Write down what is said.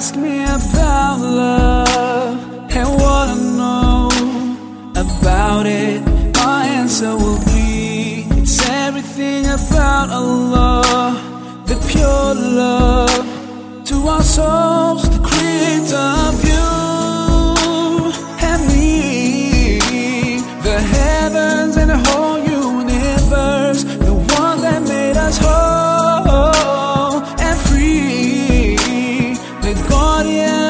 ask me about love and wanna know about it, my answer will be it's everything about Allah, the pure love to our soul. yeah